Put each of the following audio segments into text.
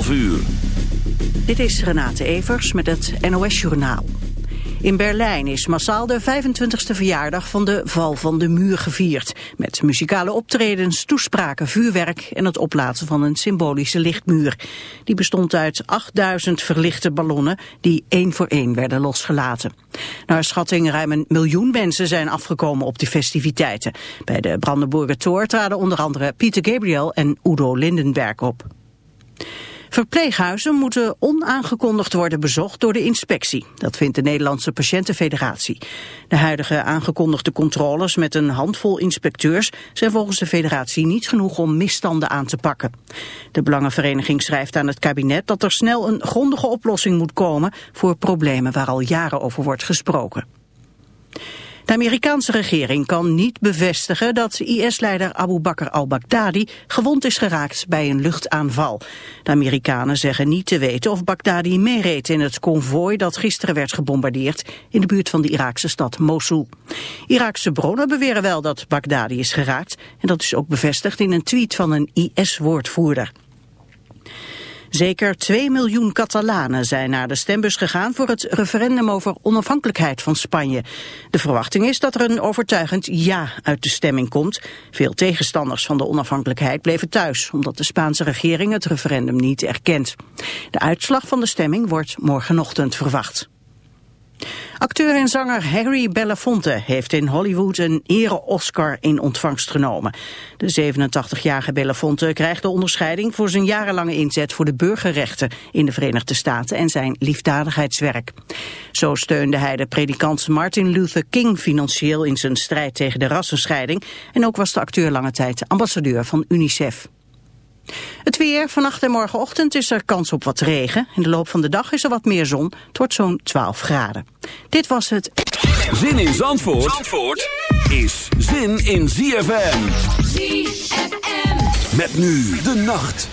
12 uur. Dit is Renate Evers met het NOS Journaal. In Berlijn is massaal de 25e verjaardag van de val van de muur gevierd. Met muzikale optredens, toespraken, vuurwerk en het oplaten van een symbolische lichtmuur. Die bestond uit 8000 verlichte ballonnen die één voor één werden losgelaten. Naar schatting ruim een miljoen mensen zijn afgekomen op de festiviteiten. Bij de Brandenburger Tor traden onder andere Pieter Gabriel en Udo Lindenberg op. Verpleeghuizen moeten onaangekondigd worden bezocht door de inspectie. Dat vindt de Nederlandse Patiëntenfederatie. De huidige aangekondigde controles met een handvol inspecteurs zijn volgens de federatie niet genoeg om misstanden aan te pakken. De Belangenvereniging schrijft aan het kabinet dat er snel een grondige oplossing moet komen voor problemen waar al jaren over wordt gesproken. De Amerikaanse regering kan niet bevestigen dat IS-leider Abu Bakr al-Baghdadi gewond is geraakt bij een luchtaanval. De Amerikanen zeggen niet te weten of Baghdadi meereed in het konvooi dat gisteren werd gebombardeerd in de buurt van de Iraakse stad Mosul. Iraakse bronnen beweren wel dat Baghdadi is geraakt en dat is ook bevestigd in een tweet van een IS-woordvoerder. Zeker 2 miljoen Catalanen zijn naar de stembus gegaan voor het referendum over onafhankelijkheid van Spanje. De verwachting is dat er een overtuigend ja uit de stemming komt. Veel tegenstanders van de onafhankelijkheid bleven thuis, omdat de Spaanse regering het referendum niet erkent. De uitslag van de stemming wordt morgenochtend verwacht. Acteur en zanger Harry Belafonte heeft in Hollywood een ere-Oscar in ontvangst genomen. De 87-jarige Belafonte krijgt de onderscheiding voor zijn jarenlange inzet voor de burgerrechten in de Verenigde Staten en zijn liefdadigheidswerk. Zo steunde hij de predikant Martin Luther King financieel in zijn strijd tegen de rassenscheiding en ook was de acteur lange tijd ambassadeur van UNICEF. Het weer, vannacht en morgenochtend is er kans op wat regen. In de loop van de dag is er wat meer zon. Het wordt zo'n 12 graden. Dit was het... Zin in Zandvoort, Zandvoort is zin in ZFM. ZFM. Met nu de nacht.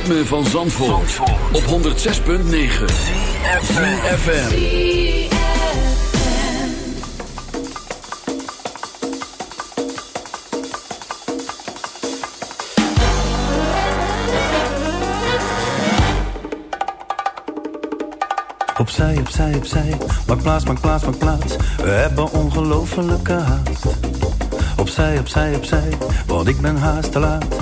Van Zandvoort, op 106.9 CFFM Opzij, opzij, opzij, maak plaats, maak plaats, maak plaats. We hebben ongelofelijke haast. Opzij, opzij, opzij, want ik ben haast te laat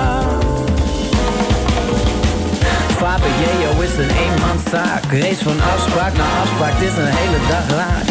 Vader Jeo is een eenmanszaak. Race van afspraak naar afspraak, het is een hele dag raak.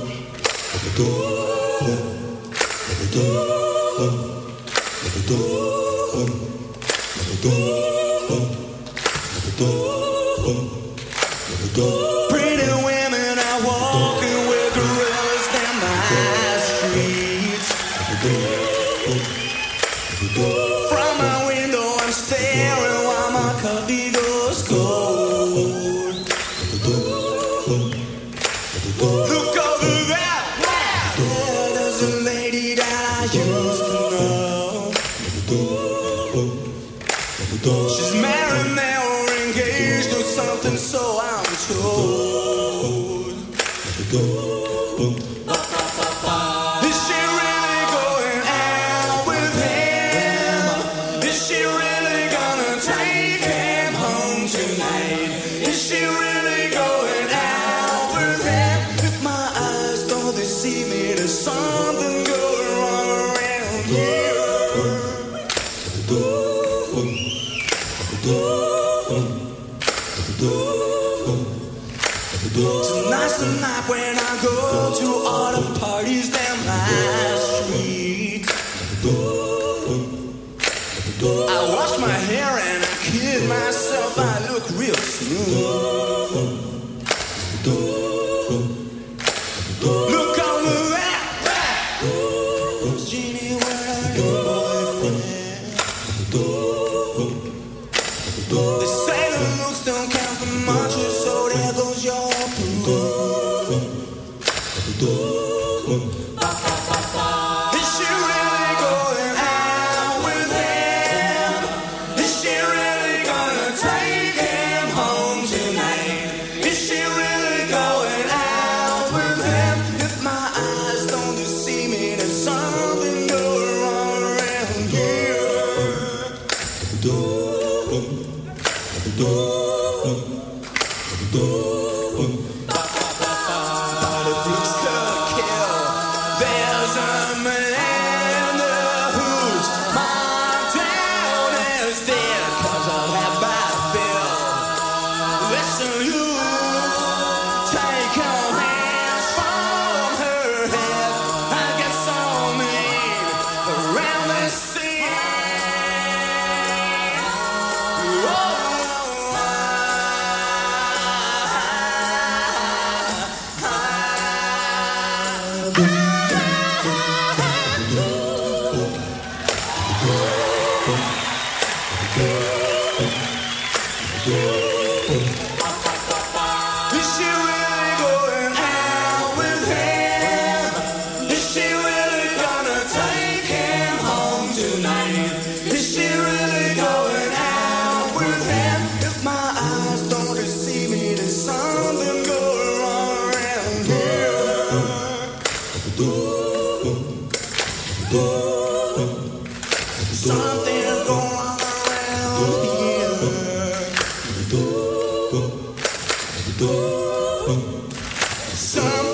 Wrong. I try to keep on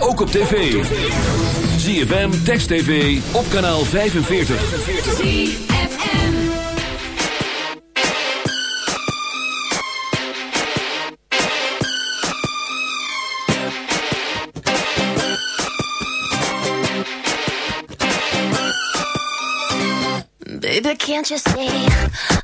ook op tv. ZFM, Text TV, op kanaal 45. ZFM. Baby, can't you see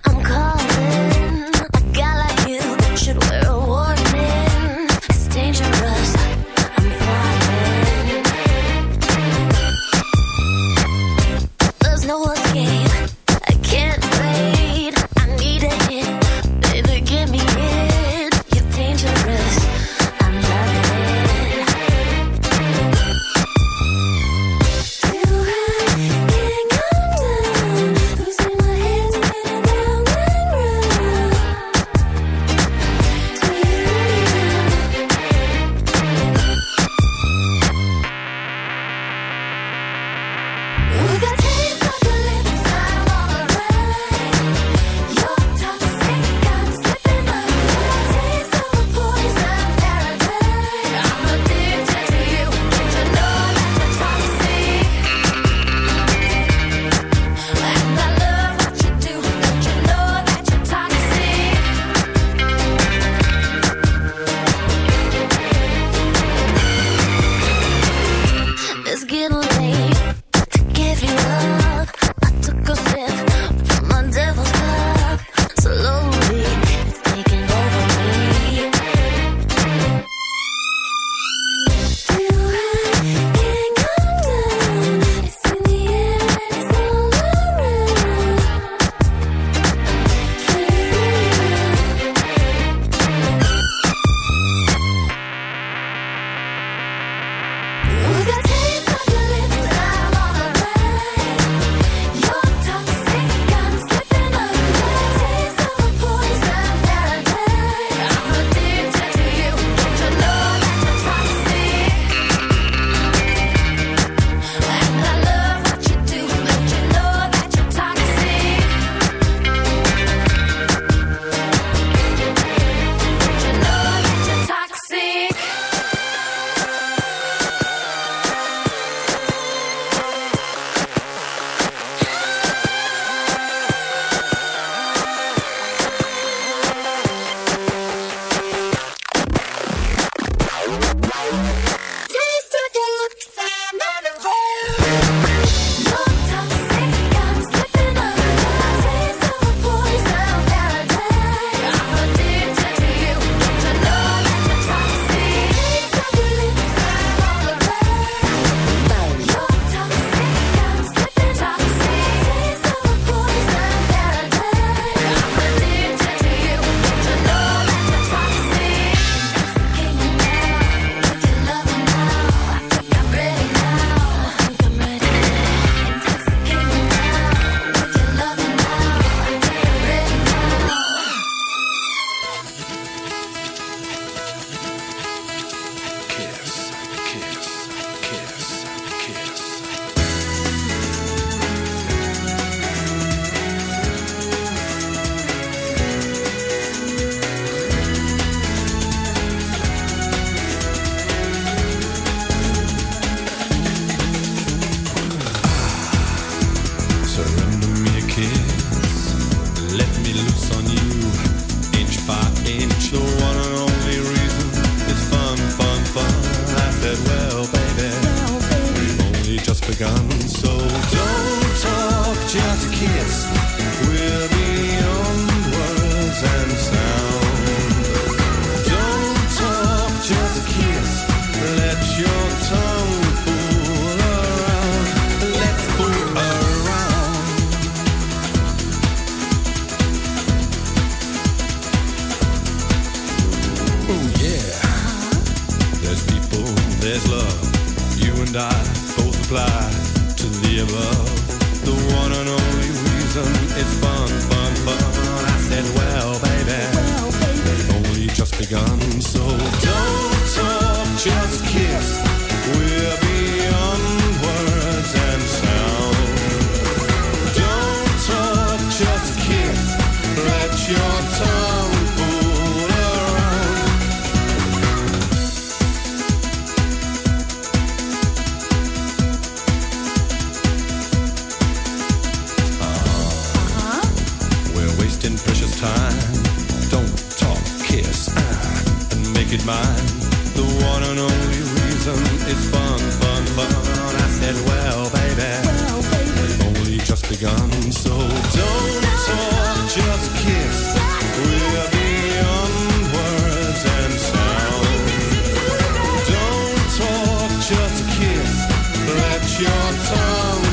Let your tongue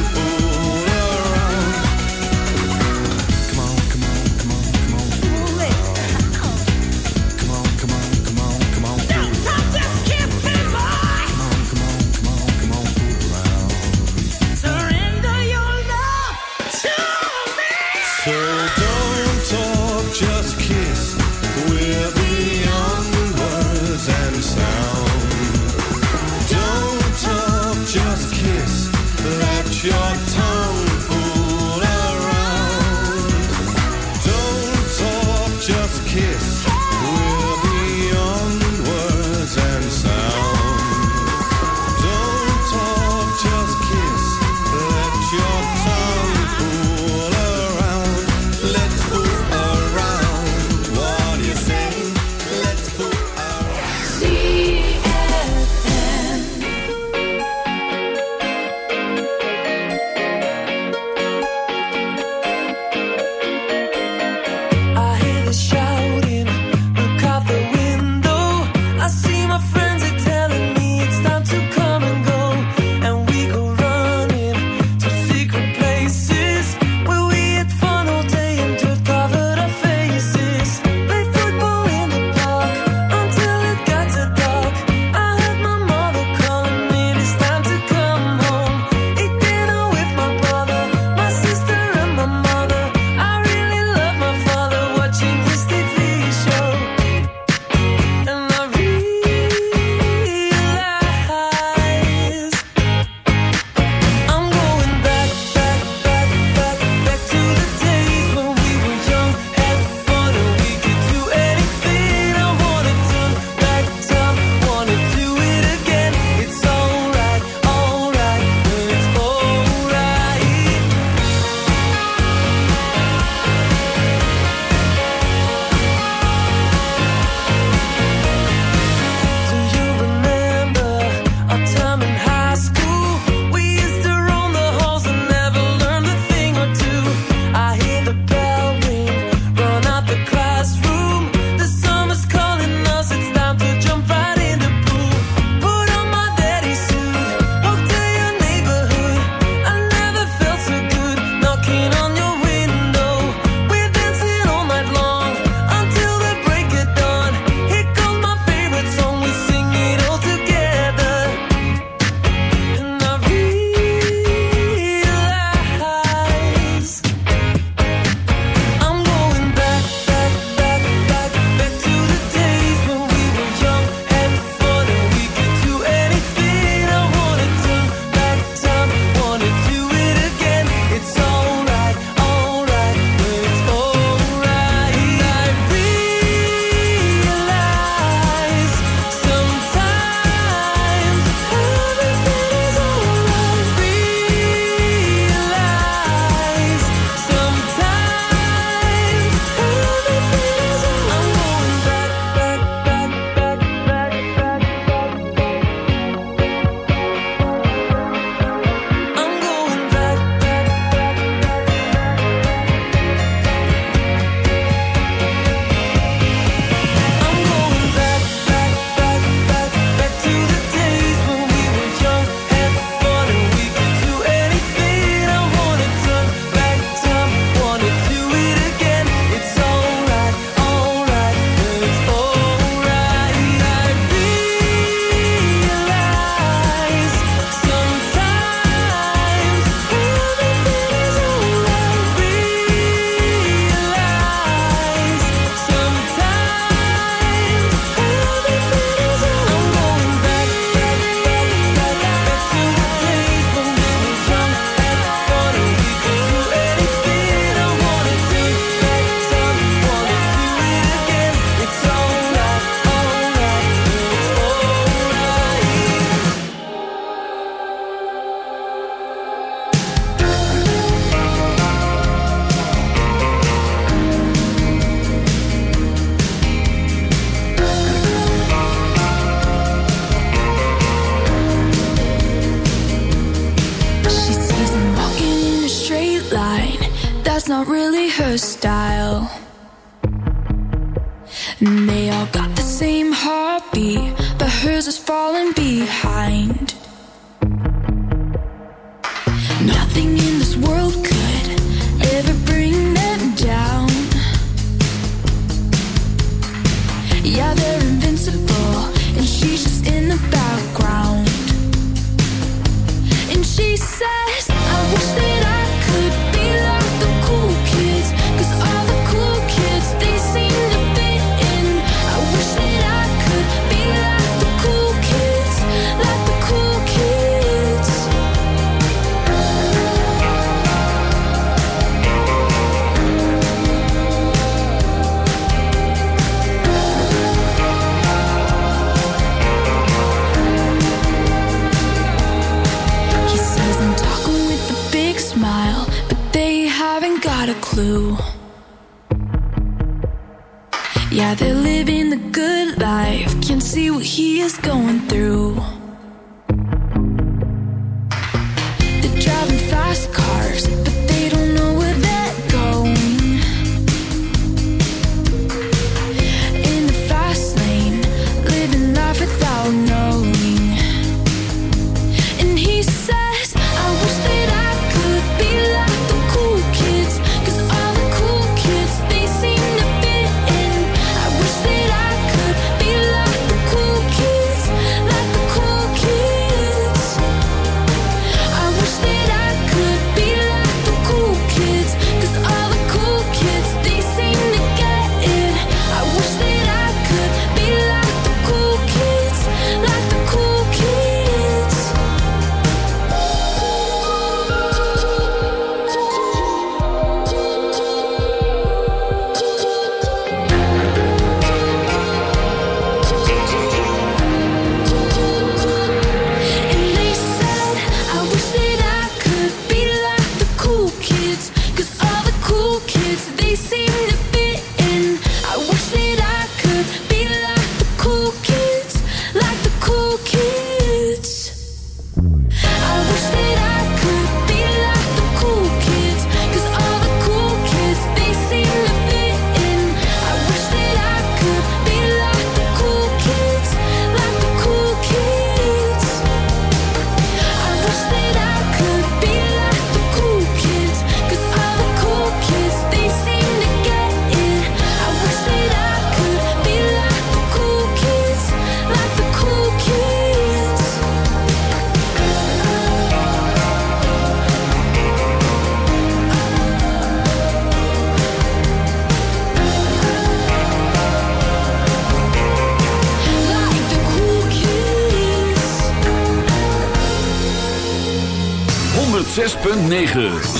106.9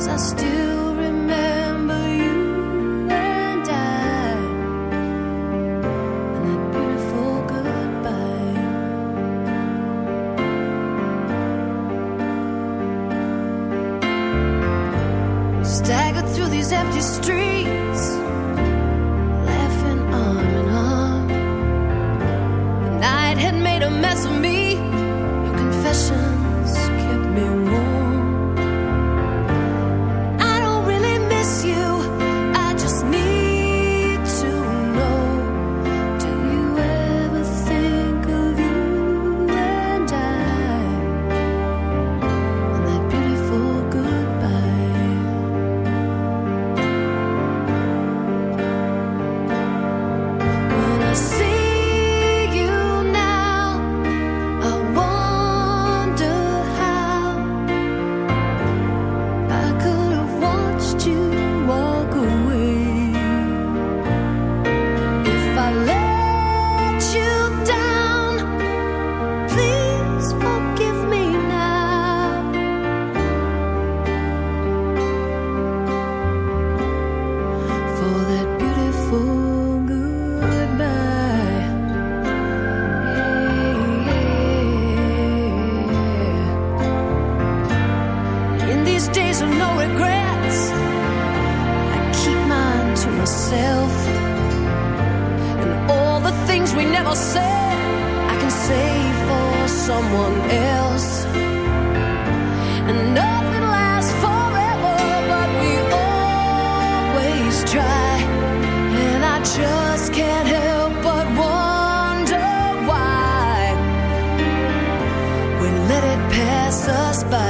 as I still but